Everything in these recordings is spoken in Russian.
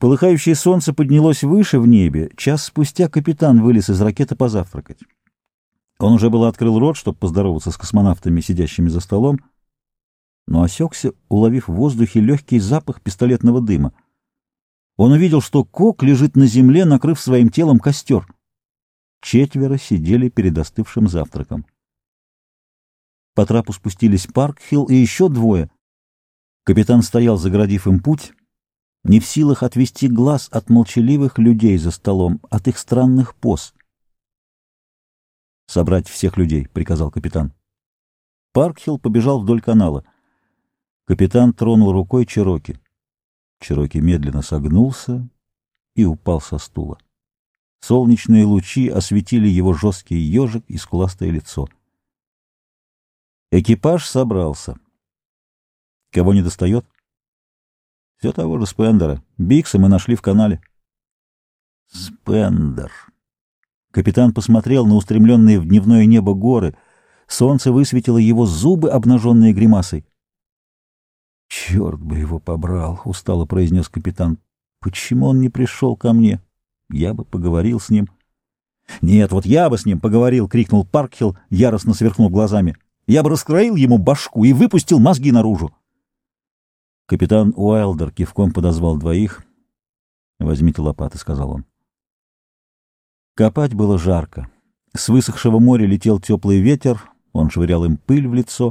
Полыхающее солнце поднялось выше в небе. Час спустя капитан вылез из ракеты позавтракать. Он уже было открыл рот, чтобы поздороваться с космонавтами, сидящими за столом, но осекся, уловив в воздухе легкий запах пистолетного дыма. Он увидел, что Кок лежит на земле, накрыв своим телом костер. Четверо сидели перед остывшим завтраком. По трапу спустились Паркхилл и еще двое. Капитан стоял, заградив им путь, не в силах отвести глаз от молчаливых людей за столом, от их странных поз. «Собрать всех людей», — приказал капитан. Паркхилл побежал вдоль канала. Капитан тронул рукой Чероки. Чероки медленно согнулся и упал со стула. Солнечные лучи осветили его жесткий ежик и скуластое лицо. Экипаж собрался. Кого не достает? Все того же Спендера. Бикса мы нашли в канале. Спендер. Капитан посмотрел на устремленные в дневное небо горы. Солнце высветило его зубы, обнаженные гримасой. «Черт бы его побрал!» — устало произнес капитан. «Почему он не пришел ко мне? Я бы поговорил с ним». «Нет, вот я бы с ним поговорил!» — крикнул Паркхилл, яростно сверкнув глазами. «Я бы раскроил ему башку и выпустил мозги наружу!» Капитан Уайлдер кивком подозвал двоих. «Возьмите лопаты», — сказал он. Копать было жарко. С высохшего моря летел теплый ветер, он швырял им пыль в лицо,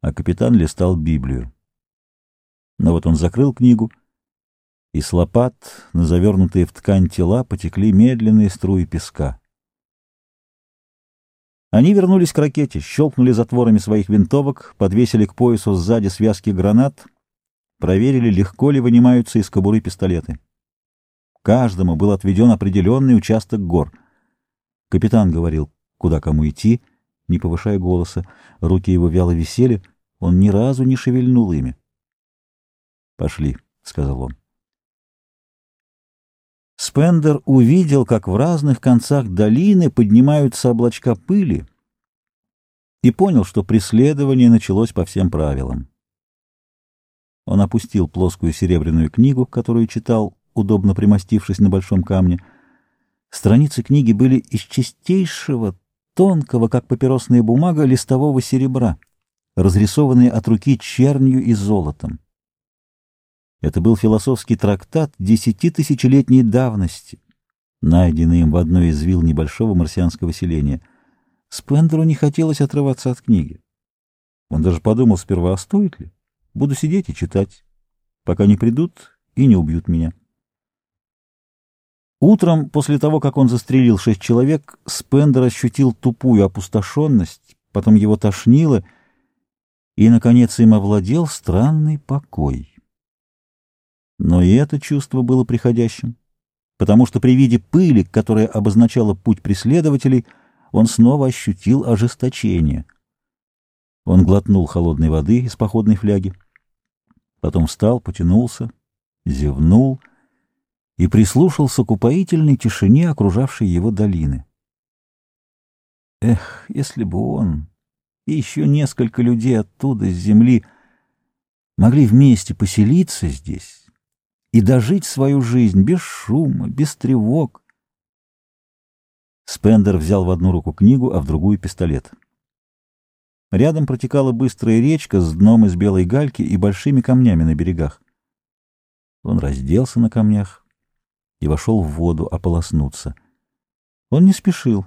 а капитан листал Библию. Но вот он закрыл книгу, и с лопат на завернутые в ткань тела потекли медленные струи песка. Они вернулись к ракете, щелкнули затворами своих винтовок, подвесили к поясу сзади связки гранат — проверили, легко ли вынимаются из кобуры пистолеты. Каждому был отведен определенный участок гор. Капитан говорил, куда кому идти, не повышая голоса. Руки его вяло висели, он ни разу не шевельнул ими. «Пошли», — сказал он. Спендер увидел, как в разных концах долины поднимаются облачка пыли, и понял, что преследование началось по всем правилам. Он опустил плоскую серебряную книгу, которую читал, удобно примостившись на большом камне. Страницы книги были из чистейшего, тонкого, как папиросная бумага, листового серебра, разрисованные от руки чернью и золотом. Это был философский трактат десятитысячелетней давности, найденный им в одной из вил небольшого марсианского селения. Спендеру не хотелось отрываться от книги. Он даже подумал сперва, а стоит ли? Буду сидеть и читать, пока не придут и не убьют меня. Утром, после того, как он застрелил шесть человек, Спендер ощутил тупую опустошенность, потом его тошнило, и, наконец, им овладел странный покой. Но и это чувство было приходящим, потому что при виде пыли, которая обозначала путь преследователей, он снова ощутил ожесточение — он глотнул холодной воды из походной фляги, потом встал, потянулся, зевнул и прислушался к упоительной тишине, окружавшей его долины. Эх, если бы он и еще несколько людей оттуда, с земли, могли вместе поселиться здесь и дожить свою жизнь без шума, без тревог. Спендер взял в одну руку книгу, а в другую — пистолет. Рядом протекала быстрая речка с дном из белой гальки и большими камнями на берегах. Он разделся на камнях и вошел в воду ополоснуться. Он не спешил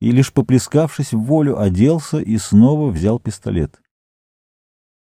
и, лишь поплескавшись в волю, оделся и снова взял пистолет.